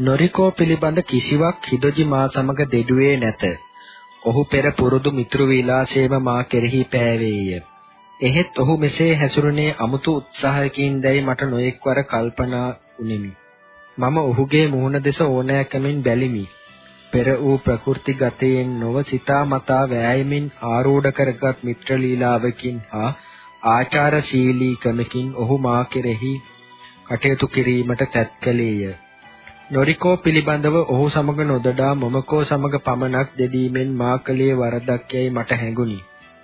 Noriko පිළිබඳ කිසිවක් හිදොජි මා සමග දෙඩුවේ නැත. ඔහු පෙර පුරුදු මිතුරු විලාසයේම මා කෙරෙහි පෑවේය. එහෙත් ඔහු මෙසේ හැසිරුණේ අමුතු උත්සාහයකින් දැයි මට නොඑක්වර කල්පනා වුනිමි. මම ඔහුගේ මුහුණ දෙස ඕනෑකමින් බැලිමි. පෙර වූ ප්‍රකෘති ගතයෙන් නොව සිතා මතා වෑයමින් ආරූඪ කරගත් මිත්‍ර ලීලාවකින් හා ආචාරශීලීකමකින් ඔහු මා කෙරෙහි කටයුතු කිරීමට තැත් කළේය. නොරිකෝ පිළිබඳව ඔහු සමග නොදඩා මොමකෝ සමග පමණක් දෙදීමෙන් මා කලේ වරදක් යයි මට හැඟුණි.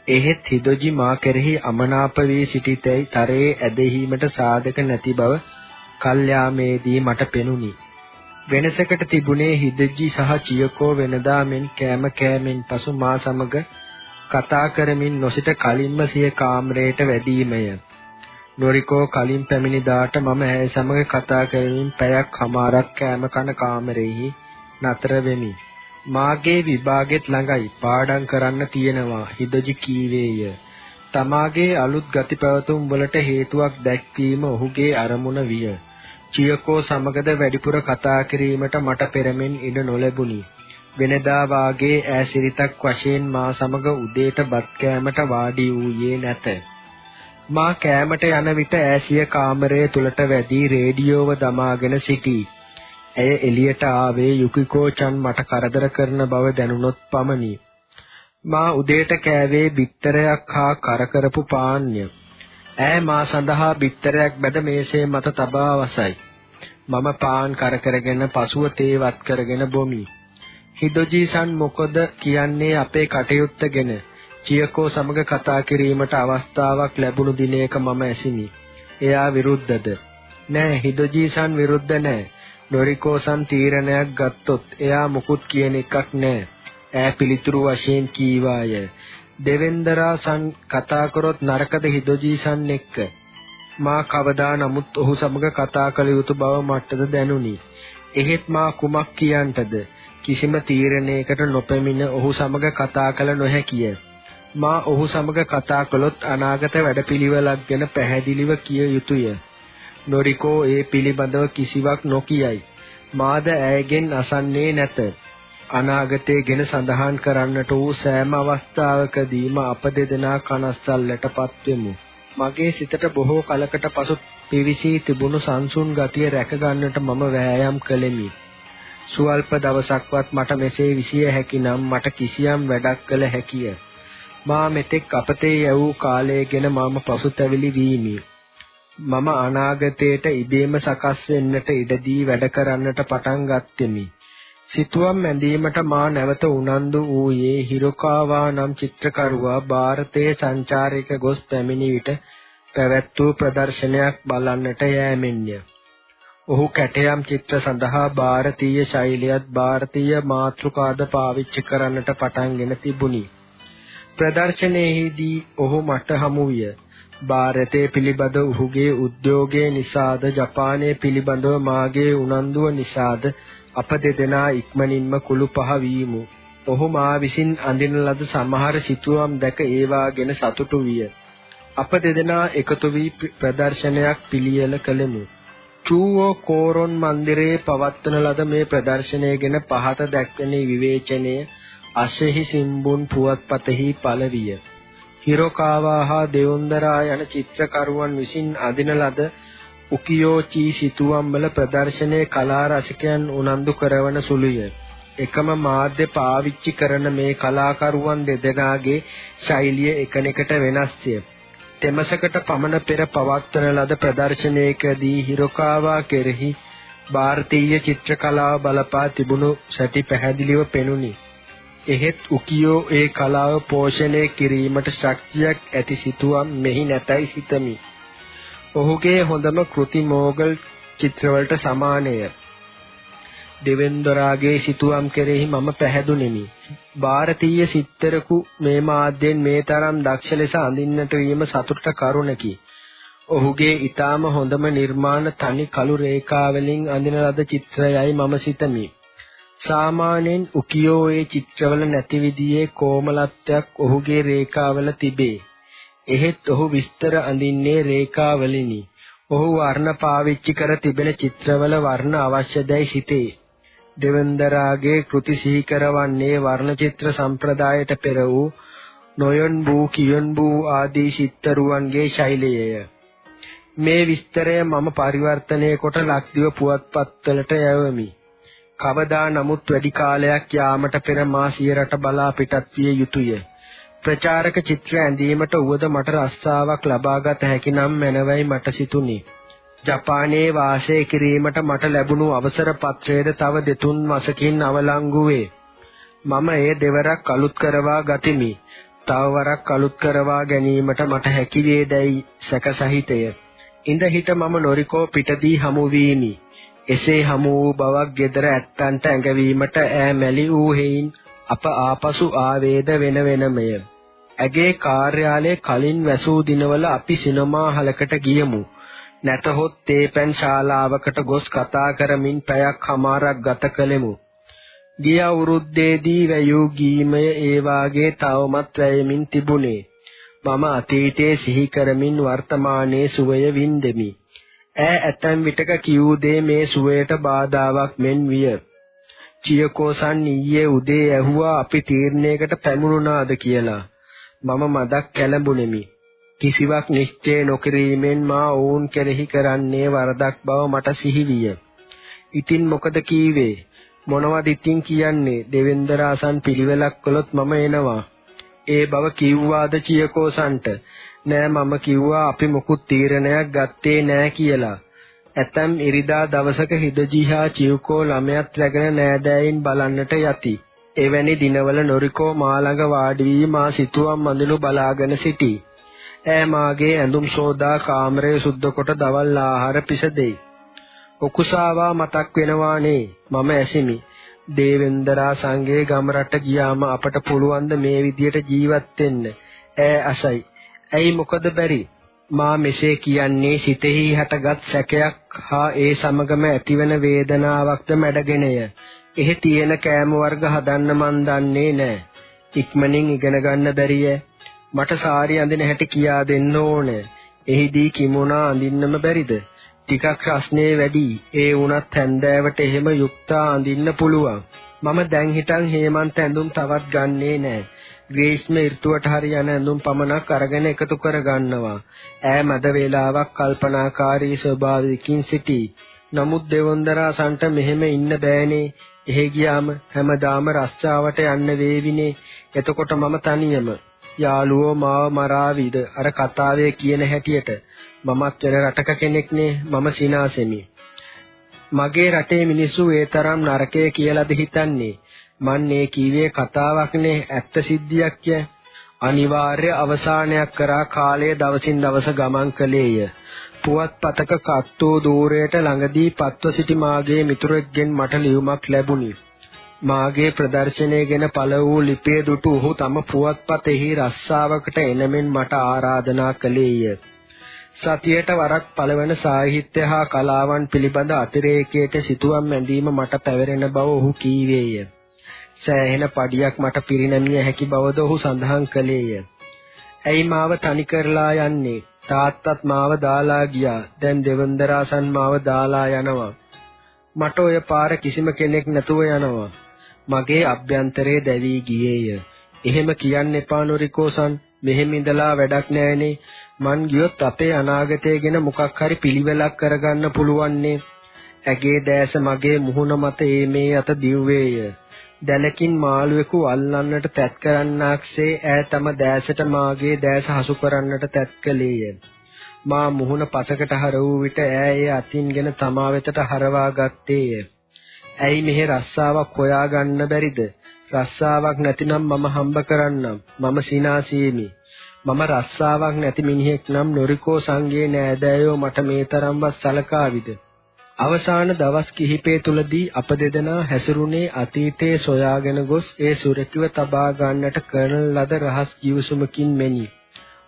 එහෙත් හිදොජි මා කෙරෙහි අමනාප වී සිටිතැයි තරයේ ඇදහිීමට සාධක නැති බව කල්යාමේදී මට පෙනුනි. වෙනසකට තිබුණේ හිදෙජි සහ චියකෝ වෙනදා මෙන් කෑම කෑමෙන් පසු මා සමග කතා කරමින් නොසිට කලින්ම සිය කාමරයට වැඩීමය. නොරිකෝ කලින් පැමිණි දාට මම ඇය සමග කතා කරමින් පැයක් හමාරක් කෑම කන කාමරෙහි නතර වෙමි. මාගේ විභාගෙත් ළඟයි පාඩම් කරන්න තියෙනවා හිදොජි කීවේය. තමාගේ අලුත් ගති පැවතුම් වලට හේතුවක් දැක්වීම ඔහුගේ අරමුණ විය. චියකෝ සමගද වැඩිපුර කතා කිරීමට මට පෙරමෙන් ඉඩ නොලැබුණි. වෙනදා වාගේ ඈසිරිතක් වශයෙන් මා සමග උදේට බත් කෑමට වාඩි වූයේ නැත. මා කෑමට යන විට ඈසිය කාමරය තුලට වැඩි රේඩියෝව දමාගෙන සිටී. ඇය එළියට ආවේ යුකිකෝ-චන් මට කරදර කරන බව දැනුනොත් පමණි. මා උදේට කෑවේ බිත්තරයක් හා කරකරපු පාන්‍ය. ඈ මා සඳහා බිත්තරයක් බැද මේසේ මත තබා වසයි. මම පාන් කරකරගෙන පසුව තේවත් කරගෙන බොමි. හිදොජීසන් මොකද කියන්නේ අපේ කටයුත්ත ගැන? චියකෝ සමග කතා කිරීමට අවස්ථාවක් ලැබුණු දිනයක මම ඇසිනි. එයා විරුද්ධද? නෑ හිදොජීසන් විරුද්ධ නෑ. නොරිකෝසන් තීරණයක් ගත්තොත් එයා මුකුත් කියන එකක් නෑ. ඈ පිළිතුරු වශයෙන් කීවාය. දෙවෙන්දරා සන් කතා කරොත් නරකද හිදොජීසන් එක්ක. මා කවදා නමුත් ඔහු සමග කතා කළ යුතු බව මටද දැනුනි. එහෙත් මා කුමක් කියන්ටද? කිසිම තීරණයකට නොපැමිණ ඔහු සමග කතා කළ නොහැකිය. මා ඔහු සමග කතා කළොත් අනාගත වැඩපිළිවෙලක් ගැන පැහැදිලිව කිය යුතුය. නොරිකෝ ඒ පිළිබඳව කිසිවක් නොකියයි. මාද ඇයගෙන් අසන්නේ නැත. අනාගතයේ ගැන සඳහන් කරන්නට වූ සෑම අවස්ථාවකදීම අප දෙදෙනා කනස්සල්ලටපත් වෙමු. මගේ සිතට බොහෝ කලකට පසු පිවිසී තිබුණු සංසුන් ගතිය රැක ගන්නට මම වෑයම් කළෙමි. සුවල්ප දවසක්වත් මට මෙසේ විසිය හැකි නම් මට කිසියම් වැඩක් කළ හැකිය. මා මෙතෙක් අපතේ යවූ කාලය ගැන මම පසුතැවිලි වීමි. මම අනාගතයට ඉබේම සකස් වෙන්නට ඉඩදී වැඩ කරන්නට පටන් ගත්ෙමි. සිතුවම් ඇඳීමට මා නැවත උනන්දු වූයේ හිරොකාවා නම් චිත්‍රකරුවා ಭಾರತයේ සංචාරයක ගොස් පැමිණි විට පැවැත් වූ ප්‍රදර්ශනයක් බලන්නට යෑමෙන්ය. ඔහු කැටයම් චිත්‍ර සඳහා ಭಾರತೀಯ ශෛලියත් ಭಾರತೀය මාතෘකාද පාවිච්චි කරන්නට පටන්ගෙන තිබුණි. ප්‍රදර්ශනයේදී ඔහු මට හමු විය. ಭಾರತයේ පිළිබඳ ඔහුගේ උද්‍යෝගය නිසාද ජපානයේ පිළිබඳව මාගේ උනන්දුව නිසාද අප දෙදෙනා ඉක්මනින්ම කුළු පහ වීමු. ඔහු මා විසින් අඳින ලද සමහර සිතුවම් දැක ඒවා ගැන සතුටු විය. අප දෙදෙනා එකතු වී ප්‍රදර්ශනයක් පිළියෙල කළෙමු. චූවෝ කෝරොන් මන්දිරයේ පවත්වන ලද මේ ප්‍රදර්ශනය ගැන පහත දැක්වෙන විවේචනය අශෙහි සිම්බුන් පුවත්පතෙහි පළවිය. හිරොකාවා හා දෙවොන්දරා යන චිත්‍රකරුවන් විසින් අදින ලද උකියෝචී සිතුවම් වල ප්‍රදර්ශනයේ කලා රසිකයන් උනන්දු කරවන සුළුය. එකම මාධ්‍ය පාවිච්චි කරන මේ කලාකරුවන් දෙදෙනාගේ ශෛලිය එකිනෙකට වෙනස්ය. තෙමසකට පමණ පෙර පවත්වන ලද ප්‍රදර්ශනයකදී හිරොකාවා කෙරෙහි ಭಾರತೀಯ චිත්‍ර කලාව බලපා තිබුණු සැටි පැහැදිලිව පෙනුනි. එහෙත් උකියෝ ඒ කලාව පෝෂණය කිරීමට ශක්තියක් ඇති සිතුවම් මෙහි නැතයි සිතමි. ඔහුගේ හොඳම කෘති මෝගල් චිත්‍රවලට සමානය. දෙවෙන්දොරාගේ සිතුවම් කෙරෙහි මම පැහැදුණෙමි. ಭಾರತೀಯ සිත්තරකු මේ මාධ්‍යෙන් මේ තරම් දක්ෂ ලෙස අඳින්නට වීම සතුටට කරුණකි. ඔහුගේ ඊටාම හොඳම නිර්මාණ තනි කළු රේඛාවලින් අඳින ලද චිත්‍රයයි මම සිතමි. සාමාන්‍යයෙන් උකියෝයේ චිත්‍රවල නැති විදිහේ කොමලත්වයක් ඔහුගේ රේඛාවල තිබේ. එහෙත් ඔහු විස්තර අඳින්නේ රේඛාවලිනි. ඔහු වර්ණ පාවිච්චි කර තිබෙන චිත්‍රවල වර්ණ අවශ්‍යදයි සිටේ. දෙවන්දරාගේ කෘති සිහි කරවන්නේ වර්ණ චිත්‍ර සම්ප්‍රදායට පෙර වූ නොයන් වූ කියන් වූ ආදී සිත්තරුවන්ගේ ශෛලියය. මේ විස්තරය මම පරිවර්තනය කොට ලක්දිව පුවත්පත්වලට යවමි. කවදා නමුත් වැඩි කාලයක් යාමට පෙර මා සියරට බලා පිටත් විය යුතුය. ප්‍රචාරක චිත්‍ර ඇඳීමට උවද මට රස්සාවක් ලබාගත හැකි නම් මැනවයි මට සිතුනි. ජපානයේ වාසය කිරීමට මට ලැබුණු අවසර පත්‍රයේද තව දෙතුන් මාසකින් අවලංගු වේ. මම ඒ දෙවරක් අලුත් කරවා ගතිමි. තව වරක් අලුත් කරවා ගැනීමට මට හැකි වේදයි සැකසහිතය. ඉඳ හිට මම නොරිකෝ පිටදී හමු වීමි. එසේ හමු වූ බවක් gedara ඇත්තන්ට ඇඟවීමට ඈ මැලි වූ හේයින් අප ආපසු ආවේද වෙන වෙනමය. ඇගේ කාර්යාලයේ කලින් වැසූ දිනවල අපි සිනමා හලකට ගියමු. නැතහොත් තේපැන් ශාලාවකට ගොස් කතා කරමින් පැයක් හමාරක් ගත කළෙමු. ගිය අවුරුද්දේදී වැයූ ගීමය ඒ වාගේ තවමත් වැයමින් තිබුණේ. මම අතීතයේ සිහි කරමින් වර්තමානයේ සුවය වින්දෙමි. ඈ ඇතැම් විටක කියූ දේ මේ සුවයට බාධාවක් මෙන් විය. චියකෝසන් ඊයේ උදේ ඇහුවා අපි තීරණයකට පැමුණුණාද කියලා. මම මදක් කැළඹුණෙමි. කිසිවක් නිශ්චය නොකිරීමෙන් මා වුන් කෙරෙහි කරන්නේ වරදක් බව මට සිහිවිය. ඉතින් මොකද කීවේ? මොනවද ඉතින් කියන්නේ? දෙවෙන්දරාසන් පිළිවෙලක් කළොත් මම එනවා. ඒ බව කිව්වාද චියකෝසන්ට? නෑ මම කිව්වා අපි මොකුත් තීරණයක් ගත්තේ නෑ කියලා. ඇතම් ඉරිදා දවසක හිදජිහා චිව්කෝ ළමයාත් රැගෙන නෑදෑයින් බලන්නට යති. එවැනි දිනවල නොරිකෝ මා ළඟ වාඩි වී මා සිතුවම් මඳුළු බලාගෙන සිටී. ඈ මාගේ ඇඳුම් සෝදා කාමරය සුද්ධ කොට දවල් ආහාර පිස දෙයි. ඔකුසාවා මතක් වෙනවානේ මම ඇසිමි. දේවෙන්දරා සංගේ ගම රට ගියාම අපට පුළුවන් මේ විදියට ජීවත් වෙන්න. ඈ අසයි. ඇයි මොකද බැරි? මා මෙසේ කියන්නේ සිතෙහි හටගත් සැකයක් හා ඒ සමගම ඇතිවන වේදනාවක්ද මැඩගෙනය. එහි තියෙන කෑම වර්ග හදන්න මන් දන්නේ නෑ. ඉක්මනින් ඉගෙන ගන්න බැරිය. මට සාරි අඳින හැටි කියා දෙන්න ඕනේ. එහිදී කිමෝනා අඳින්නම බැරිද? ටිකක් රස්නේ වැඩි. ඒ වුණත් හැන්දෑවට එහෙම යුක්තා අඳින්න පුළුවන්. මම දැන් හිටන් හේමන්ත ඇඳුම් තවත් ගන්නෙ නෑ. ග්‍රීෂ්ම ඍතුවට හරි යන ඇඳුම් පමණක් අරගෙන එකතු කර ගන්නවා. ඈ මැද වේලාවක් කල්පනාකාරී ස්වභාවයකින් සිටී. නමුත් දෙවොන්දරාසන්ට මෙහෙම ඉන්න බෑනේ. එහෙ ගියාම හැමදාම රස්චාවට යන්න වේවිනේ. එතකොට මම තනියම යාළුවෝ මාව මරාවිද අර කතාවේ කියන හැටියට මමත් වෙන රටක කෙනෙක්නේ මම සිනාසෙමි මගේ රටේ මිනිස්සු ඒ තරම් නරකය කියලාද හිතන්නේ? මන් මේ කීවේ කතාවක්නේ ඇත්ත සිද්ධියක් ය. අනිවාර්ය අවසානයක් කරා කාලය දවසින් දවස ගමන් කළේය. පුවත්පතක කත්තෝ දූරයට ළඟදී පත්ව සිටි මාගේ මිතුරෙක්ගෙන් මට ලියුමක් ලැබුණි. මාගේ ප්‍රදර්ශනය ගැන පළ වූ ලිපිය දුටු ඔහු තම පුවත්පතෙහි රස්සාවකට එනමෙන් මට ආරාධනා කළේය. සතියට වරක් පළවන සාහිත්‍ය හා කලාවන් පිළිබඳ අතිරේකයට සිතුවම් ඇඳීම මට පැවරෙන බව ඔහු කීවේය. සෑහෙන පඩියක් මට පිරිනැමිය හැකි බවද ඔහු සඳහන් කළේය. ඇයි මාව තනි කරලා යන්නේ? තාත්තත් මාව දාලා ගියා. දැන් දෙවන්දරාසන් මාව දාලා යනවා. මට ඔය පාර කිසිම කෙනෙක් නැතුව යනවා. මගේ අභ්‍යන්තරේ දැවී ගියේය. එහෙම කියන්න එපා නොරිකෝසන්. මෙහෙම ඉඳලා වැඩක් නෑනේ. මං ගියොත් අපේ අනාගතය ගැන මොකක් හරි පිළිවෙලක් කරගන්න පුළුවන්නේ. ඇගේ දැස මගේ මුහුණ මත ඒ මේ අත දිව්වේය. දැලකින් මාළුවෙකු අල්ලන්නට තැත් කරන්නාක්සේ ඈ තම දැසට මාගේ දැස හසු කරන්නට තැත් කළේය. මා මුහුණ පසකට හර වූ විට ඈ ඒ අතින්ගෙන තමා වෙතට හරවා ගත්තේය. ඇයි මෙහෙ රස්සාවක් හොයාගන්න බැරිද? රස්සාවක් නැතිනම් මම හම්බ කරන්නම්. මම සිනාසීමි. මම රස්සාවක් නැති මිනිහෙක් නම් නොරිකෝ සංගේ නෑදෑයෝ මට මේ තරම්වත් සලකාවිද? අවසාන දවස් කිහිපය තුලදී අප දෙදෙනා හැසිරුණේ අතීතයේ සොයාගෙන ගොස් ඒ සුරකිව තබා ගන්නට කරන ලද රහස් කිවිසුමකින් මෙනි.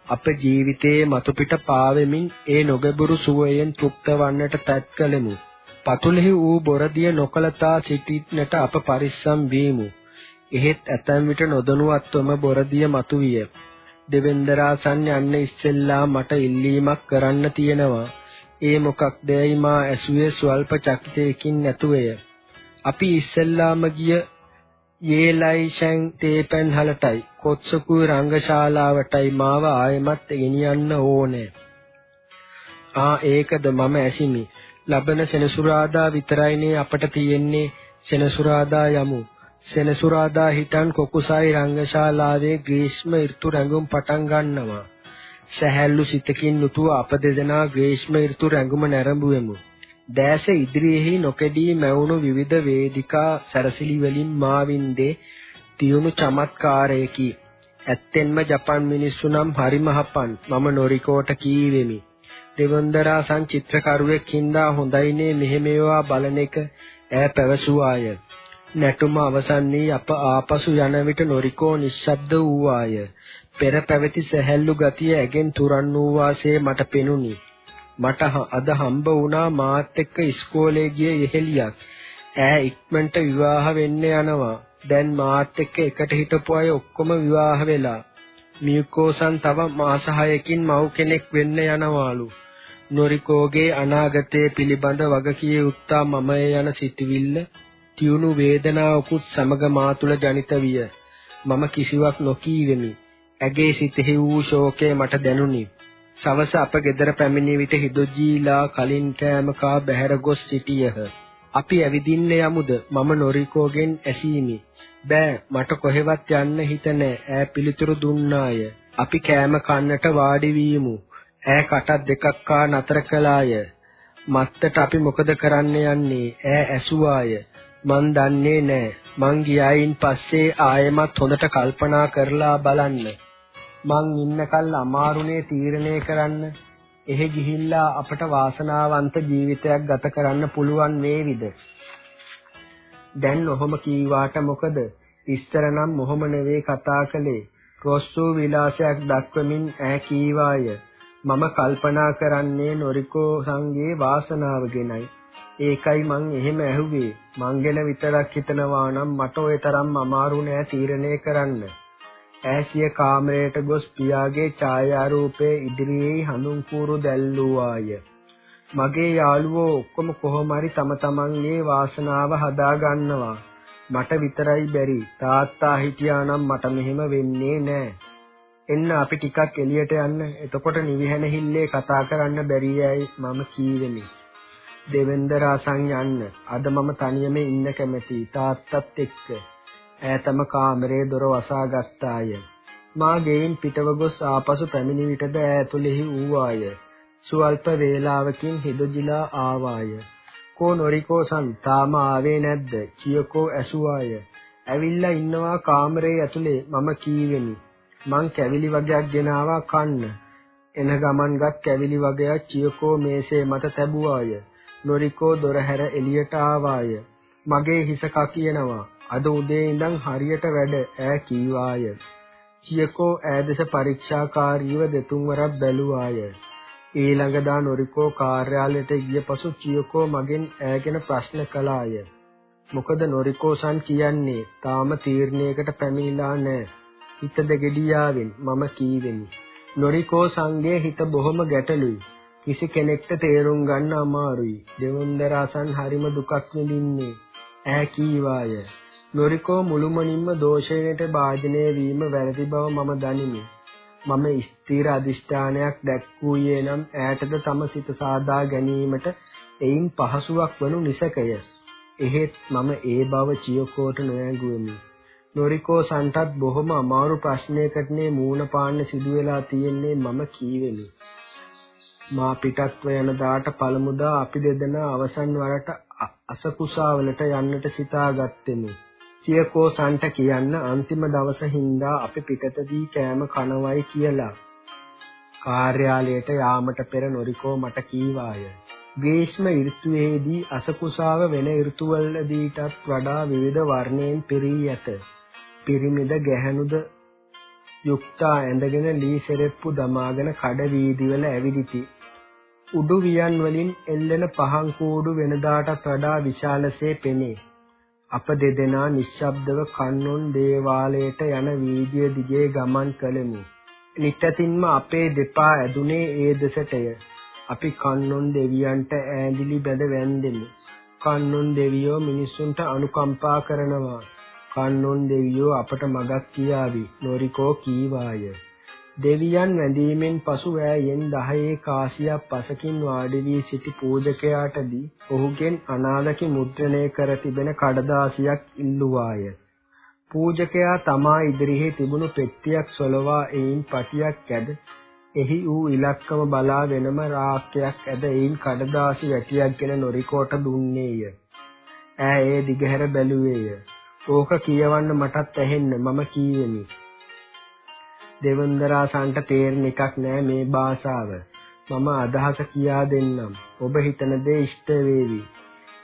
අප ජීවිතයේ මතු පිට පාවෙමින් ඒ නොගැඹුරු සුවයෙන් තෘප්ත වන්නට තැත් කළෙමු. පතුලෙහි වූ බොරදිය නොකලතා සිටින්නට අප පරිස්සම් වීමු. එහෙත් ඇතැම් විට නොදනුවත්වම බොරදිය මතුවිය. දෙවෙන්දරාසන් යන්න ඉස්සෙල්ලා මට ඉල්ලීමක් කරන්න තියෙනවා. ඒ මොකක්දයි මා ඇසුවේ ස්වල්ප චකිතයකින් නැතුවය. අපි ඉස්සෙල්ලාම ගිය යේලයිෂන් තේපන් හලටයි කොත්සකුයි රංගශාලාවටයි මාව ආයෙමත් ගෙනියන්න ඕනේ. ආ ඒකද මම ඇසිමි. ලබන සෙනසුරාදා විතරයිනේ අපට තියෙන්නේ සෙනසුරාදා යමු. සෙනසුරාදා හිටන් කොකුසායි රංගශාලාවේ ග්‍රීෂ්ම ඍතු රැඟුම් පටන් ගන්නවා. සැහැල්ලු සිතකින් යුතුව අප දෙදෙනා ග්‍රීෂ්ම ඍතු රැඟුම නැරඹුවෙමු. දැස ඉදිරියෙහි නොකඩී මැවුණු විවිධ වේදිකා සැරසිලි වලින් මාවින්දේ තියුණු චමත්කාරයකි. ඇත්තෙන්ම ජපන් මිනිස්සු නම් හරි මහපන් මම නොරිකෝට කීවෙමි. දෙවන්දරා සංචිත්‍රකරුවෙක් හින්දා හොඳයිනේ මෙහෙම ඒවා බලන එක ඈ පැවසුවාය. නැටුම අවසන් වී අප ආපසු යන විට නොරිකෝ නිශ්ශබ්ද වූවාය. පෙර පැවති සැහැල්ලු ගතිය ඇගෙන් තුරන් වූ වාසේ මට පෙනුනි. මට අද හම්බ වුණා මාත් එක්ක ඉස්කෝලේ ගිය යෙහෙලියක්. ඈ ඉක්මනට විවාහ වෙන්න යනවා. දැන් මාත් එක්ක එකට හිටපු අය ඔක්කොම විවාහ වෙලා. මියුකෝසන් තව මාස 6කින් මව් කෙනෙක් වෙන්න යනවාලු. නොරිකෝගේ අනාගතය පිළිබඳ වගකිය යුත්තා මමය යන සිතවිල්ල තියුණු වේදනාවකුත් සමග මා තුළ ජනිත විය. මම කිසිවක් නොකීවෙමි. ඇගේ සිතෙහි වූ ශෝකය මට දැනුනි. සවස අප ගෙදර පැමිණි විට හිදොජීලා කලින් කෑම කා බැහැර ගොස් සිටියහ. අපි ඇවිදින්න යමුද? මම නොරිකෝගෙන් ඇසීමි. බෑ මට කොහෙවත් යන්න හිත නෑ. ඈ පිළිතුරු දුන්නාය. අපි කෑම කන්නට වාඩි වීමු. ඈ කටක් දෙකක් කා නතර කළාය. මත්තට අපි මොකද කරන්න යන්නේ? ඈ ඇසුවාය. මන් දන්නේ නෑ. මං ගියායින් පස්සේ ආයෙමත් හොඳට කල්පනා කරලා බලන්න. මං ඉන්නකල් අමාරුනේ තීරණය කරන්න. එහෙ ගිහිල්ලා අපට වාසනාවන්ත ජීවිතයක් ගත කරන්න පුළුවන් වේවිද? දැන් ඔහොම කීවාට මොකද? ඉස්තර නම් මොහොම නෙවෙයි කතා කළේ. රොස්සු විලාසයක් දක්වමින් ඈ කීවාය. මම කල්පනා කරන්නේ නොරිකෝ සංගේ වාසනාව ගැනයි. ඒකයි මං එහෙම ඇහුවේ. මං ගැන විතරක් හිතනවා නම් මට ওই තරම් අමාරු නෑ තීරණය කරන්න. ඈසිය කාමරයට ගොස් පියාගේ ඡායාරූපයේ ඉදිරියේ හඳුන් කූරු දැල්ලුවාය. මගේ යාළුවෝ ඔක්කොම කොහොම හරි තම තමන්ගේ වාසනාව හදා ගන්නවා. මට විතරයි බැරි. තාත්තා හිටියා නම් මට මෙහෙම වෙන්නේ නෑ. එන්න අපි ටිකක් එළියට යන්න. එතකොට නිවිහැන හිල්ලේ කතා කරන්න බැරි යයි මම කීවෙමි. දෙවෙන්දර අසන් යන්න. අද මම තනියම ඉන්න කැමැති. තාත්තත් එක්ක. ඈතම කාමරේ දොර වසා ගත්තාය. මා ගෙයින් පිටව ගොස් ආපසු පැමිණි විටද ඈතුලෙහි ඌවාය. සුවල්ප වේලාවකින් හිදජිලා ආවාය. කෝ නොරිකෝ සන් තාම ආවේ නැද්ද? චියකෝ ඇසුවාය. ඇවිල්ලා ඉන්නවා කාමරේ ඇතුලේ මම කීවෙමි. මං කැවිලි වගයක් ගෙනාවා කන්න. එන ගමන්ගත් කැවිලි වගයක් චියකෝ මේසේ මත තැබුවාය. නොරිකෝ දොර හැර එළියට ආවාය. මගේ හිස කකියනවා. අද උදේ ඉඳන් හරියට වැඩ ඈ කීවාය. චියකෝ ඈදස පරීක්ෂාකාරීව දෙතුන් වරක් බැලුවාය. ඊළඟදා නොරිකෝ කාර්යාලයට ගිය පසු චියකෝ මගෙන් ඈගෙන ප්‍රශ්න කළාය. මොකද නොරිකෝසන් කියන්නේ තාම තීරණයකට පැමිණිලා නැහැ. හිත දෙගඩියාවෙන් මම කීවෙමි. නොරිකෝ සංගේ හිත බොහොම ගැටලුයි. කිසි කෙනෙක්ට තේරුම් ගන්න අමාරුයි. දෙවොන්දරාසන් හරිම දුකක් විඳින්නේ. ඈ කීවාය. නොරිකෝ මුළුමනින්ම දෝෂයට භාජනය වීම වැරදි බව මම දනිමි. මම ස්ථිර අදිෂ්ඨානයක් දැක්වූයේ නම් ඈටද තම සිත සාදා ගැනීමට එයින් පහසුවක් වනු නිසකය. එහෙත් මම ඒ බව චියකෝට නොඇඟුවෙමි. නොරිකෝ සන්ටත් බොහොම අමාරු ප්‍රශ්නයකටනේ මූණ පාන්න සිදු වෙලා තියෙන්නේ මම කීවෙමි. මා පිටත්ව යන දාට පළමුදා අපි දෙදෙනා අවසන් වරට අසකුසාවලට යන්නට සිතාගත්තෙමු. සියකෝ සන්ට කියන්න අන්තිම දවස හින්දා අපි පිටතදී කෑම කනවයි කියලා. කාර්යාලයට යාමට පෙර නොරිකෝ මට කීවාය. ග්‍රීෂ්ම ඍතුවේදී අසකුසාව වෙන ඍතුවලදීටත් වඩා විවිධ වර්ණයෙන් පිරී ඇත. පිරිමිද ගැහැණුද යුක්තා ඇඳගෙන ලී සෙරෙප්පු දමාගෙන කඩ වීදිවල ඇවිදිති. උඩු වියන් වලින් එල්ලෙන පහන් කූඩු වෙනදාටත් වඩා විශාලසේ පෙනේ. අප දෙදෙනා නිශ්ශබ්දව කන්නොන් දේවාලයට යන වීදිය දිගේ ගමන් කළෙමු. නිටතින්ම අපේ දෙපා ඇදුනේ ඒ දෙසටය. අපි කන්නොන් දෙවියන්ට ඈඳිලි බැඳ වැන්දෙමු. කන්නොන් දෙවියෝ මිනිසුන්ට අනුකම්පා කරනවා. කන්නොන් දෙවියෝ අපට මගක් කියාවි. නොරිකෝ කීවාය. දෙවියන් වැඳීමෙන් පසු ඈයෙන් 10 කාසියක් පසකින් වාඩි වී සිටි පූජකයාටදී ඔහුගෙන් අනාලකි මුද්‍රණය කර තිබෙන කඩදාසියක් ඉල්ලුවාය. පූජකයා තමා ඉදිරියේ තිබුණු පෙට්ටියක් සොලවා එයින් පටියක් ඇද එහි ඌ ඉලක්කම බලා වෙනම රාක්කයක් ඇද එයින් කඩදාසි වැටියක්ගෙන නොරිකෝට දුන්නේය. ඈ ඒ දිගහැර බැලුවේය. ඕක කියවන්න මටත් ඇහෙන්න මම කීවෙමි. දෙවන්දරාසන්ට තේරෙන එකක් නෑ මේ භාෂාව. මම අදහස කියා දෙන්නම්. ඔබ හිතන දේ ඉෂ්ට වේවි.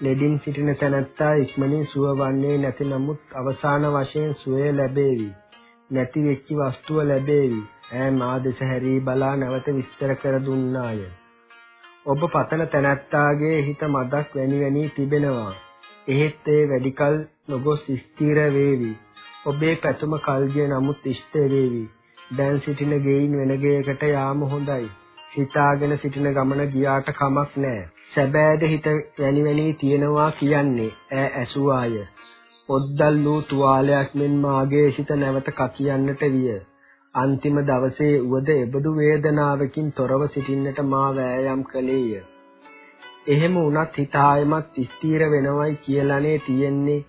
ලෙඩින් සිටින තැනැත්තා ඉක්මනින් සුව වන්නේ නැති නමුත් අවසාන වශයෙන් සුවය ලැබේවි. නැති වෙච්ච වස්තුව ලැබේවි. ඈ මා දෙස හැරී බලා නැවත විස්තර කර දුන්නාය. ඔබ පතන තැනැත්තාගේ හිත මදක් වැනි වැනි තිබෙනවා. එහෙත් ඒ වැඩිකල් නොගොස් ස්ථිර වේවි. ඔබේ පැතුම කල්ගිය නමුත් ඉෂ්ට වේවි. දැන් සිටින ගෙයින් වෙන ගෙයකට යාම හොඳයි. හිතාගෙන සිටින ගමන ගියාට කමක් නැහැ. සැබෑද හිත වැනි වැනි තියනවා කියන්නේ ඈ ඇසුවාය. ඔද්දල් වූ තුවාලයක් මෙන් මාගේ සිත නැවත කකියන්නට විය. අන්තිම දවසේ උවද එබඳු වේදනාවකින් තොරව සිටින්නට මා වෑයම් කළේය. එහෙම වුණත් හිත ආයමත් ස්ථීර වෙනවයි කියලානේ තියෙන්නේ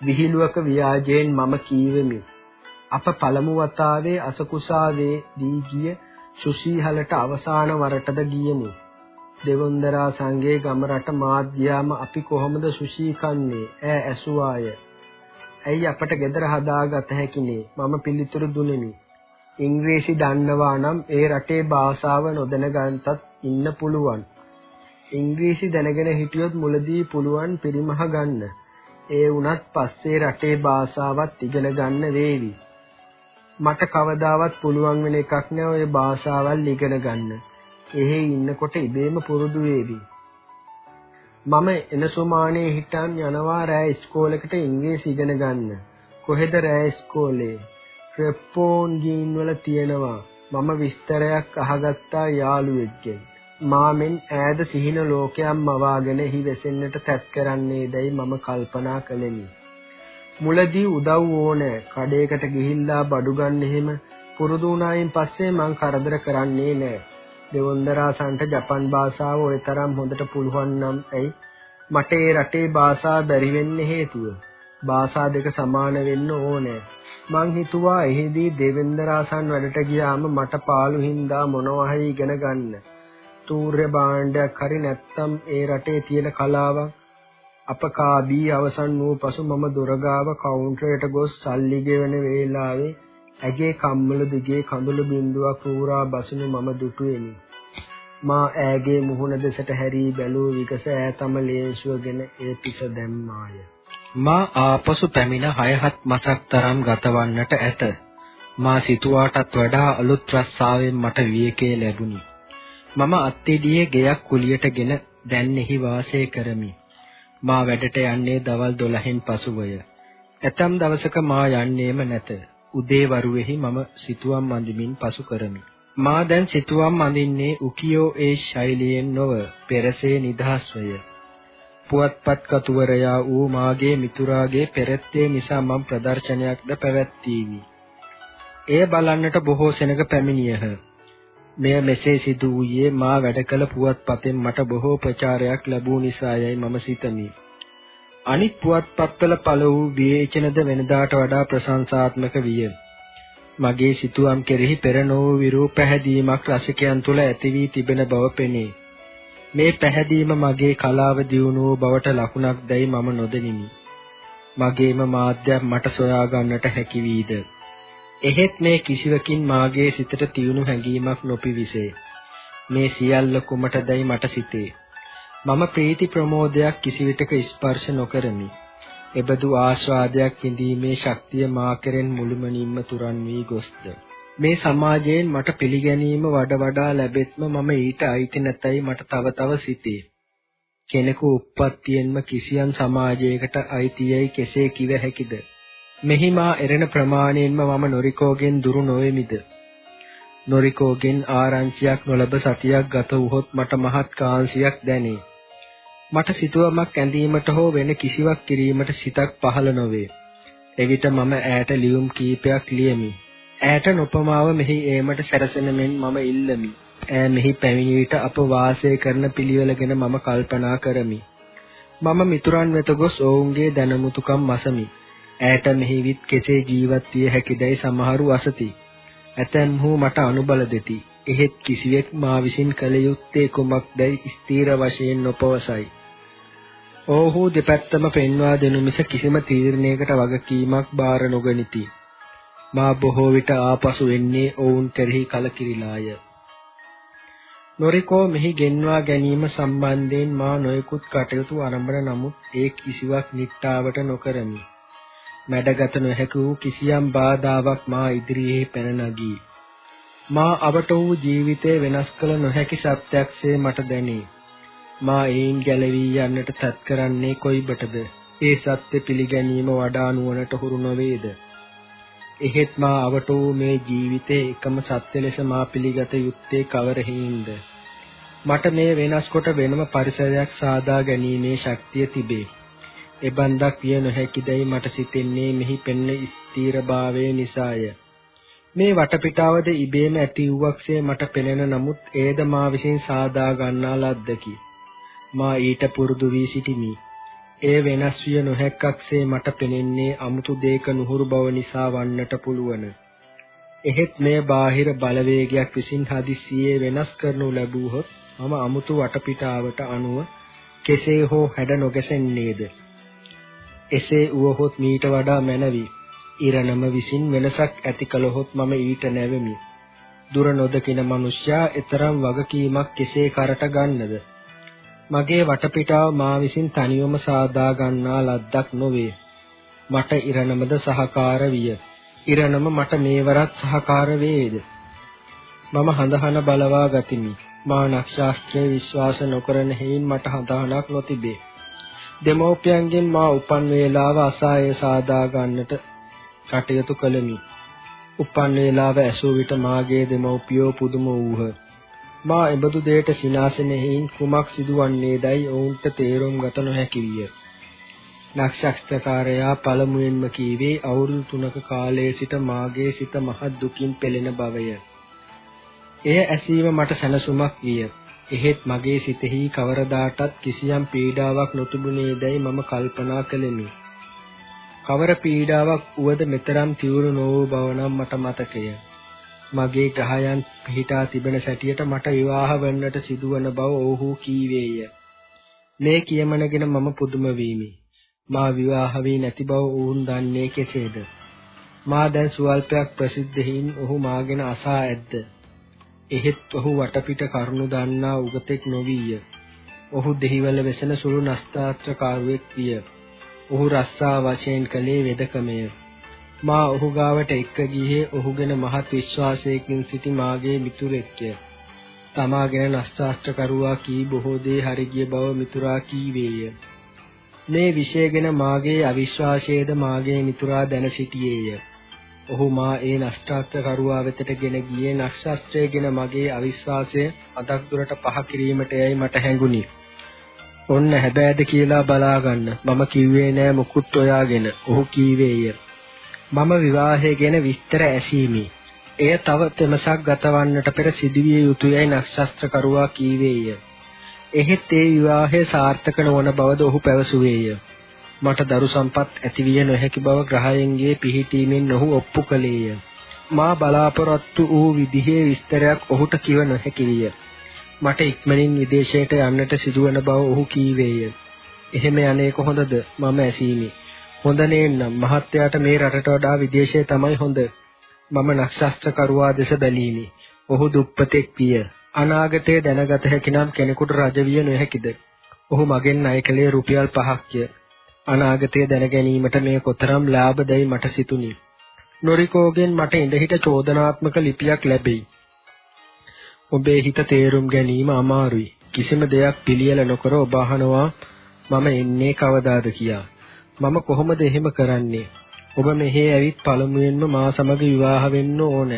විහිළුවක ව්‍යාජයෙන් මම කීවෙමි. අප පළමු වතාවේ අසකුසාවේ දී ගිය සුසීහලට අවසාන වරටද ගියමු. දෙවොන්දරා සංගේ ගම රට මාධ්‍යාම අපි කොහොමද සුසී කන්නේ? ඈ ඇසුවාය. ඇයි අපට ගෙදර හදාගත හැකිනේ? මම පිළිතුරු දුන්නෙමි. ඉංග්‍රීසි දන්නවා නම් ඒ රටේ භාෂාව නොදැනගන්තත් ඉන්න පුළුවන්. ඉංග්‍රීසි දැනගෙන හිටියොත් මුලදී පුළුවන් පිරිමහ ගන්න. ඒ වුණත් පස්සේ රටේ භාෂාවත් ඉගෙන ගන්න වේවි. මට කවදාවත් පුළුවන් වෙන එකක් නෑ ඔය භාෂාවල් ඉගෙන ගන්න. එහෙ ඉන්නකොට ඉබේම පුරුදු වේවි. මම එනසුමානේ හිටන් යනවා රෑ ඉස්කෝලේකට ඉංග්‍රීසි ඉගෙන ගන්න. කොහෙද රෑ ඉස්කෝලේ? රෙප්පෝන් ගීන් වල තියෙනවා. මම විස්තරයක් අහගත්තා යාළුවෙක්ගෙන්. මාමෙන් ඈද සිහින ලෝකයක් මවාගෙන එහි වෙසෙන්නට තැත් කරන්නේ දැයි මම කල්පනා කළෙමි. මුලදී උදව් ඕනේ. කඩේකට ගිහිල්ලා බඩු ගන්න එහෙම පුරුදු වුණායින් පස්සේ මං කරදර කරන්නේ නෑ. දෙවොන්දරාසන්ට ජපන් භාෂාව ওই තරම් හොඳට පුළුවන් නම් ඇයි මට ඒ රටේ භාෂාව බැරි වෙන්න හේතුව? භාෂා දෙක සමාන වෙන්න ඕනේ. මං හිතුවා එහෙදී දෙවෙන්දරාසන් වැඩට ගියාම මට පාළු හින්දා මොනවා හරි ඉගෙන ගන්න. තූර්ය භාණ්ඩයක් හරි නැත්තම් ඒ රටේ තියෙන කලාවක් අප කාබී අවසන් වූ පසු මම දොරගාව කවුන්ටරයට ගොස් සල්ලි ගෙවන වේලාවේ ඇගේ කම්මල දිගේ කඳුළු බිඳුවක් පූරා බසිනු මම දුටුවෙමි. මා ඈගේ මුහුණ දෙසට හැරී බැලූ විගස ඈ තම ලේසුවගෙන ඒ පිස දැම්මාය. මා ආපසු පැමිණ හයහත් මසක් තරම් ගතවන්නට ඇත. මා සිතුවාටත් වඩා අලුත් රස්සාවෙන් මට විවේකයේ ලැබුණි. මම අත්තිඩියේ ගෙයක් කුලියටගෙන දැන් එහි වාසය කරමි. මා වැඩට යන්නේ දවල් 12න් පසුවය. ඇතම් දවසක මා යන්නේම නැත. උදේ වරුවේහි මම සිතුවම් අඳිමින් පසු කරමි. මා දැන් සිතුවම් අඳින්නේ උකියෝ ඒ ශෛලියෙන් නොව පෙරසේ නිදහස්වය. පුවත්පත් කතුවරයා වූ මාගේ මිතුරාගේ පෙරත්තේ නිසා මම ප්‍රදර්ශනයක්ද පැවැත්වීමි. එය බලන්නට බොහෝ සෙනඟ පැමිණියහ. මෙය මෙසේ සිදු වූයේ මා වැඩ කළ පුවත්පතෙන් මට බොහෝ ප්‍රචාරයක් ලැබූ නිසායයි මම සිතමි. අනිත් පුවත්පත්වල පළ වූ විවේචනද වෙනදාට වඩා ප්‍රශංසාත්මක විය. මගේ සිතුවම් කෙරෙහි පෙර නොවූ විරූප පැහැදීමක් රසිකයන් තුළ ඇති වී තිබෙන බව පෙනේ. මේ පැහැදීම මගේ කලාව දියුණු වූ බවට ලකුණක් දැයි මම නොදනිමි. මගේම මාධ්‍යයක් මට සොයා ගන්නට හැකි වීද එහෙත් මේ කිසිවකින් මාගේ සිතට තියුණු හැඟීමක් නොපිවිසේ. මේ සියල්ල කුමටදයි මට සිතේ. මම ප්‍රීති ප්‍රමෝදයක් කිසිවිටක ස්පර්ශ නොකරමි. එබඳු ආස්වාදයක් විඳීමේ ශක්තිය මා කෙරෙන් මුළුමනින්ම තුරන් වී ගොස්ද. මේ සමාජයෙන් මට පිළිගැනීම වඩ වඩා ලැබෙත්ම මම ඊට අයිති නැතයි මට තව තව සිතේ. කෙනෙකු උප්පත්තියෙන්ම කිසියම් සමාජයකට අයිතියයි කෙසේ කිව හැකිද? මෙහි මා එරෙන ප්‍රමාණයෙන්ම මම නොරිකෝගෙන් දුරු නොවෙමිද නොරිකෝගෙන් ආරංචියක් නොලබ සතියක් ගත වුහොත් මට මහත් කාංශයක් දැනේ. මට සිතුවමක් ඇඳීමට හෝ වෙන කිසිවක් කිරීමට සිතක් පහළ නොවේ. එවිට මම ඈට ලියුම් කීපයක් ලියමි. ඈට නොපමාව මෙහි ඒමට සැරසෙන මෙන් මම ඉල්ලමි. ඈ මෙහි පැමිණි විට අප වාසය කරන පිළිවෙල ගැන මම කල්පනා කරමි. මම මිතුරන් වෙත ගොස් ඔවුන්ගේ දැනුමුතුකම් මසමි. ඈට මෙහි විත් කෙසේ ජීවත් විය හැකිදයි සමහරු අසති. ඇතැම්හු මට අනුබල දෙති. එහෙත් කිසිවෙක් මා විසින් කළ යුත්තේ කුමක්දයි ස්ථීර වශයෙන් නොපවසයි. ඔව්හු දෙපැත්තම පෙන්වා දෙනු මිස කිසිම තීරණයකට වගකීමක් බාර නොගනිති. මා බොහෝ විට ආපසු එන්නේ ඔවුන් කෙරෙහි කලකිරිලාය. නොරිකෝ මෙහි ගෙන්වා ගැනීම සම්බන්ධයෙන් මා නොයෙකුත් කටයුතු ආරම්භන නමුත් ඒ කිසිවක් නිට්ටාවට නොකරමි. මැඩගත නොහැකි වූ කිසියම් බාධාවක් මා ඉදිරියේ පැන නගී. මා අවට වූ ජීවිතය වෙනස් කළ නොහැකි සත්‍යක්ෂේ මට දැනේ. මා ඒන් ගැලවී යන්නට තත් කරන්නේ කොයිබටද? ඒ සත්‍ය පිළිගැනීම වඩා නුවණට හුරු නොවේද? එහෙත් මා අවට වූ මේ ජීවිතයේ එකම සත්‍ය ලෙස මා පිළිගත යුත්තේ කවර හේින්ද? මට මේ වෙනස් කොට වෙනම පරිසරයක් සාදා ගැනීමේ ශක්තිය තිබේ. එබන්දක් විය නොහැකිදයි මට සිතෙන්නේ මෙහි පෙන්න ස්ථීරභාවය නිසාය. මේ වටපිටාවද ඉබේම ඇති වූවක්සේ මට පෙනෙන නමුත් ඒද මා විසින් සාදා ගන්නා ලද්දකි. මා ඊට පුරුදු වී සිටිමි. ඒ වෙනස් විය නොහැක්කක්සේ මට පෙනෙන්නේ අමුතු දෙයක නුහුරු බව නිසා වන්නට පුළුවන්. එහෙත් මේ බාහිර බලවේගයක් විසින් හදිස්සියේ වෙනස් කරනු ලැබුවහොත් මම අමුතු වටපිටාවට අනුව කෙසේ හෝ හැඩ නොගැසෙන්නේද? එසේ වුවහොත් මීට වඩා මැනවි. ඉරණම විසින් වෙනසක් ඇති කළහොත් මම ඊට නැවෙමි. දුර නොදකින මිනිසයා ඊතරම් වගකීමක් කෙසේ කරට ගන්නද? මගේ වටපිටාව මා විසින් තනියම සාදා ගන්නා ලද්දක් නොවේ. මට ඉරණමද සහකාර විය. ඉරණම මට මේවරත් සහකාර වේද? මම හඳහන බලවා ගතිමි. මා නක්ෂාස්ත්‍රයේ විශ්වාස නොකරන හේයින් මට හඳහනක් නොතිබේ. දෙමෝපියන්ගෙන් මා උපන් වේලාව අසාය සාදා ගන්නට කටයුතු කළෙමි. උපන් වේලාව ඇසූ විට මාගේ දෙමෝපියෝ පුදුම වූහ. මා එබඳු දෙයට සිනාසෙනෙහින් කුමක් සිදුවන්නේදයි ඔවුන්ට තේරුම් ගත නොහැකි විය. නක්ෂත්‍රකාරයා පළමුවෙන්ම කීවේ අවුරුදු 3ක කාලයේ සිට මාගේ සිත මහත් දුකින් පෙළෙන බවය. එය ඇසීම මට සැනසුමක් විය. එහෙත් මගේ සිතෙහි කවරදාටත් කිසියම් පීඩාවක් නොතිබුණේදයි මම කල්පනා කළෙමි. කවර පීඩාවක් වුවද මෙතරම් තිවුරු නොවූ බව නම් මට මතකය. මගේ ග්‍රහයන් පිහිටා තිබෙන සැටියට මට විවාහ වෙන්නට සිදුවන බව ඔවුහු කීවේය. මේ කියමනගෙන මම පුදුම වීමි. මා විවාහ වී නැති බව ඔවුන් දන්නේ කෙසේද? මා දැන් සුවල්පයක් ප්‍රසිද්ධ ඔහු මාගෙන අසා ඇද්ද? එහෙත් ඔහු වටපිට කරුණු දන්නා උගතෙක් නොවිය. ඔහු දෙහිවල වෙසෙන සුළු නස්තාත්‍රකාරුවෙක් විය. ඔහු රස්සා වශයෙන් කළේ වෙදකමය. මා ඔහු ගාවට එක්ක ගියේ ඔහුගෙන මහත් විශ්වාසයකින් සිටි මාගේ මිතුරෙක්ය. තමාගෙන නස්තාත්‍රකරුවා කී බොහෝ දේ හරි ගිය බව මිතුරා කීවේය. මේ විෂය ගැන මාගේ අවිශ්වාසයේද මාගේ මිතුරා දැන සිටියේය. ඔහු මා ඒ නෂ්ටාත්‍රකරුවා වෙතට ගෙන ගියේ නක්ෂත්‍රයේගෙන මගේ අවිශ්වාසය අදක් දුරට පහ කිරීමට යයි මට හැඟුණි. ඔන්න හැබෑද කියලා බලාගන්න. මම කිව්වේ නෑ මුකුත් ඔයාගෙන. ඔහු කීවේය. මම විවාහය ගැන විස්තර ඇසීමි. එය තව තෙමසක් ගතවන්නට පෙර සිදුවිය යුතුයයි නක්ෂත්‍රකරුවා කීවේය. එහෙත් ඒ විවාහය සාර්ථක නොවන බවද ඔහු පැවසුවේය. මට දරු සම්පත් ඇතිවිය නොහැකි බව ග්‍රහයන්ගේ පිහිටීමෙන් ඔහු ඔප්පු කළේය. මා බලාපොරොත්තු වූ විදිහේ විස්තරයක් ඔහුට කිව නොහැකි විය. මට ඉක්මනින් විදේශයට යන්නට සිදුවන බව ඔහු කීවේය. එහෙම යන්නේ කොහොඳද? මම ඇසීමි. හොඳ නේනම් මහත්තයාට මේ රටට වඩා විදේශය තමයි හොඳ. මම නක්ෂත්‍රකරුවා දෙස බැලීමි. ඔහු දුප්පතෙක් විය. අනාගතයේ දැනගත හැකි නම් කෙනෙකුට රජ විය නොහැකිද? ඔහු මගෙන් ණය කළේ රුපියල් 5ක්ය. අනාගතය දැන ගැනීමට මේ කොතරම් ලාභදයි මට සිතුනි. නොරිකෝගෙන් මට ඉඳහිට චෝදනාත්මක ලිපියක් ලැබෙයි. ඔබේ හිත තේරුම් ගැනීම අමාරුයි. කිසිම දෙයක් පිළියෙල නොකර ඔබ අහනවා මම එන්නේ කවදාද කියා. මම කොහොමද එහෙම කරන්නේ? ඔබ මෙහි ඇවිත් පළමුවෙන්ම මා සමග විවාහ වෙන්න ඕන.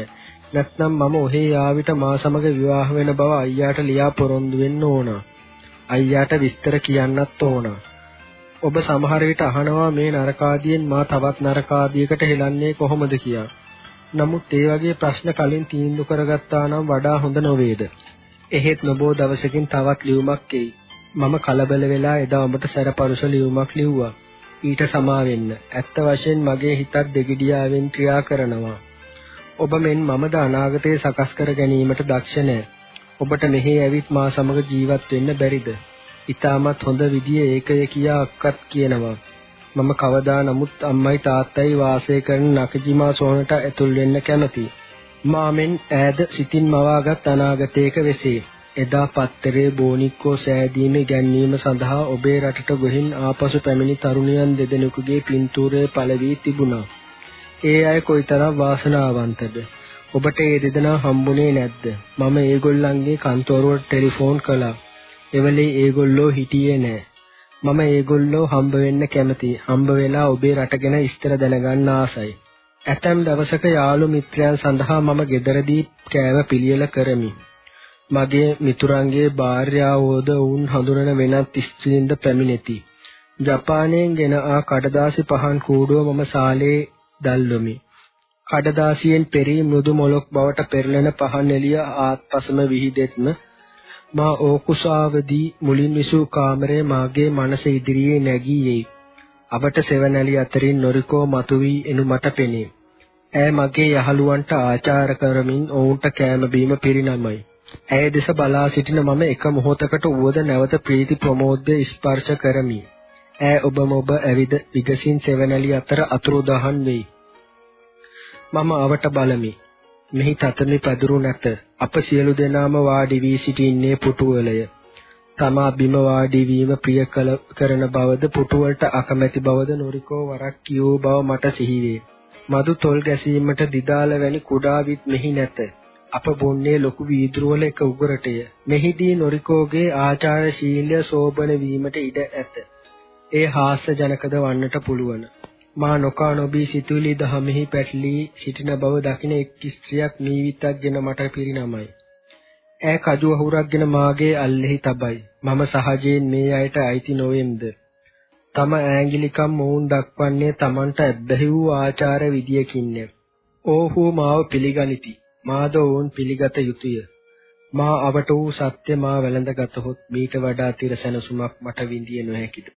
නැත්නම් මම ඔහේ ආවිත මා සමග විවාහ වෙන බව අයියාට ලියා පොරොන්දු වෙන්න ඕන. අයියාට විස්තර කියන්නත් ඕන. ඔබ සමහර විට අහනවා මේ නරකාදියෙන් මා තවත් නරකාදියකට හෙලන්නේ කොහොමද කියලා. නමුත් ඒ වගේ ප්‍රශ්න කලින් තීන්දුව කරගත්තා නම් වඩා හොඳ නොවේද? එහෙත් නොබෝ දවසකින් තවත් ලියුමක් එයි. මම කලබල වෙලා එදා ඔබට සැරපරුස ලියුමක් ලිව්වා. ඊට සමා වෙන්න. ඇත්ත වශයෙන් මගේ හිතත් දෙගිඩියාවෙන් ක්‍රියා කරනවා. ඔබ මෙන් මමද අනාගතයේ සකස් කර ගැනීමට දක්ෂ නැහැ. ඔබට මෙහි ඇවිත් මා සමග ජීවත් වෙන්න බැරිද? ඊටමත් හොඳ විදිය ඒකය කියා අක්කත් කියනවා. මම කවදා නමුත් අම්මයි තාත්තයි වාසය කරන නකජිමා සෝනට ඇතුල් වෙන්න කැමතියි. මාමෙන් ඈද සිතින් මවාගත් අනාගතයක වෙසේ. එදා පත්තරේ බෝනික්කෝ සෑදීමේ ගැන්වීම සඳහා ඔබේ රටට ගොහින් ආපසු පැමිණි තරුණියන් දෙදෙනෙකුගේ පින්තූරය පළ වී තිබුණා. ඒ අය කොයිතරම් වාසනාවන්තද. ඔබට ඒ දෙදෙනා හම්බුනේ නැද්ද? මම ඒගොල්ලන්ගේ කන්තෝරුවට ටෙලිෆෝන් කළා. එවලේ ඒගොල්ලෝ හිටියේ නෑ. මම ඒගොල්ලෝ හම්බ වෙන්න කැමතියි. හම්බ වෙලා ඔබේ රට ගැන විස්තර දැනගන්න ආසයි. ඇතැම් දවසක යාළු මිත්‍රයන් සඳහා මම ගෙදරදී කෑම පිළියෙල කරමි. මගේ මිතුරන්ගේ භාර්යාවෝද වුන් හඳුනන වෙනත් ස්ත්‍රීන්ද පැමිණෙති. ජපානයෙන් ගෙන ආ කඩදාසි පහන් කූඩුව මම සාලේ දැල්වමි. කඩදාසියෙන් පෙරී මෘදු මොලොක් බවට පෙරලෙන පහන් එළිය ආත්පසම විහිදෙත්ම මා ඕකුසාවදී මුලින් විසූ කාමරය මාගේ මනස ඉදිරියේ නැගී යයි. අපට සෙවණැලි අතරින් නොරිකෝ මතුවී එනු මට පෙනේ. ඈ මගේ යහළුවන්ට ආචාර කරමින් ඔවුන්ට කෑම බීම පිරිනමයි. ඇය දෙස බලා සිටින මම එක මොහොතකට උවද නැවත ප්‍රීති ප්‍රමෝදය ස්පර්ශ කරමි. ඈ ඔබම ඔබ ඇවිද විගසින් සෙවණැලි අතර අතුරුදහන් වෙයි. මම අවට බලමි. මෙහි තතමි පැදුරු නැත. අප සියලු දෙනාම වාඩි වී සිටින්නේ පුටුවලය. තමා බිම වාඩි වීම ප්‍රිය කරන බවද පුටුවලට අකමැති බවද නොරිකෝ වරක් කියූ බව මට සිහි වේ. මදු තොල් ගැසීමට දිදාල වැනි කුඩා විත් මෙහි නැත. අප බොන්නේ ලොකු වීදුරුවල එක උගරටය. මෙහිදී නොරිකෝගේ ආචාරශීලය සෝබන වීමට ඉඩ ඇත. ඒ හාස්‍ය ජනකද වන්නට පුළුවන්. මා නොකා නොබී සිතුවිලි දහමෙහි පැටලී සිටින බව දකින එක් ස්ත්‍රියක් නීවිතක්ගෙන මට පිරිනමයි. ඈ කජු අහුරක්ගෙන මාගේ අල්ලෙහි තබයි. මම සහජයෙන් මේ අයට අයිති නොවෙම්ද? තම ඈඟිලිකම් මොවුන් දක්වන්නේ Tamanට ඇබ්බැහි වූ ආචාර විදියකින්ය. ඕහු මාව පිළිගනිති. මාද ඔවුන් පිළිගත යුතුය. මා අවට වූ සත්‍ය මා වැළඳ ගතහොත් මීට වඩා තිරසනසුමක් මට විඳිය නොහැකිද?